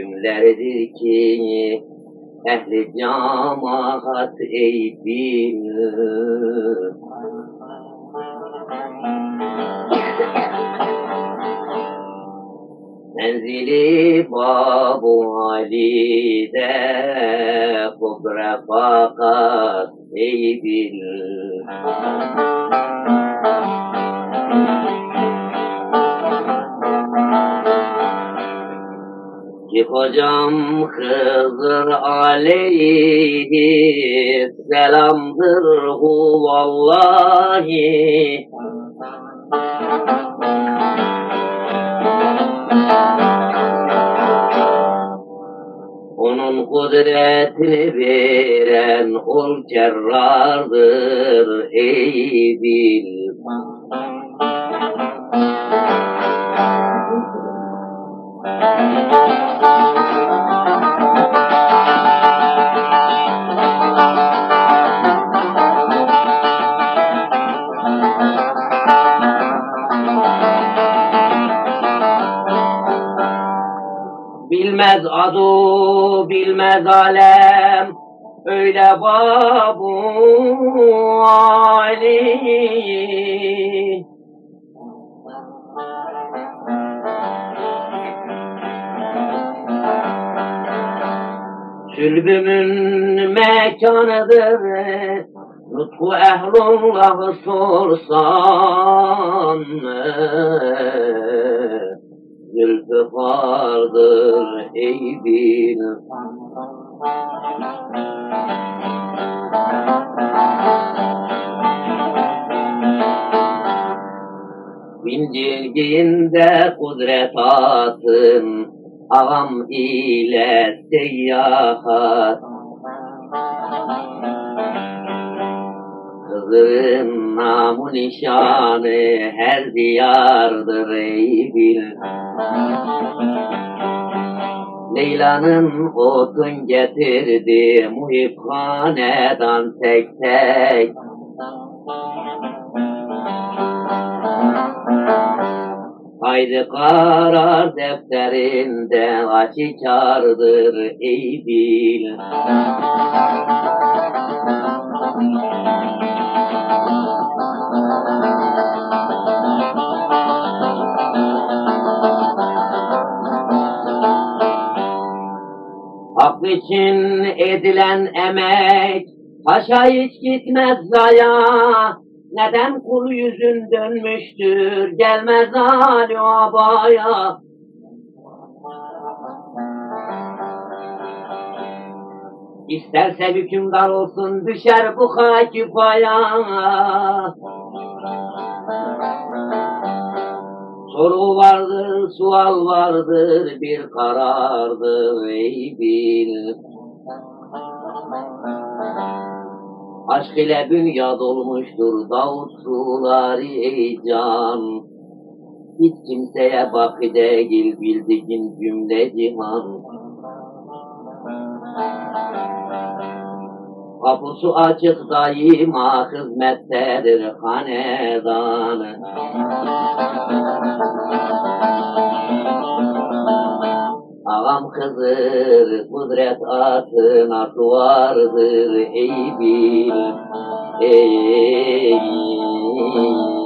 günleridir ki ehli cemaat eğitimli. Menzili Babu Ali'de kudre fakat. Ki hocam Hızır aleyhi selamdır hu vallahi. Onun kudretini veren ol cerrardır ey bil. Bilmez adu, bilmez alem, öyle babu Ali. Sülbümün mekanıdır, lütfu ehlullahı sorsan. Zülfükardır ey bil. Bindirdiğinde kudret atın, ağam ile seyyahat. Kızın namu nişanı her diyardır ey bil. Leyla'nın odun getirdi muhiphaneden tek tek. Haydi karar defterinde aşikardır ey bil. Hak için edilen emek Taşa hiç gitmez zaya Neden kul yüzün dönmüştür? Gelmez hali abaya. İsterse hükümdar olsun düşer bu hakifaya Soru vardır, sual vardır, bir karardır ey bil. Aşk ile dünya dolmuştur Davut suları ey can. Hiç kimseye baki değil bildiğin cümle cihan. Kapısı açık daima hizmettedir hanedanı. Ağam kızır, kudret atına duvardır ey bil, ey, ey, ey.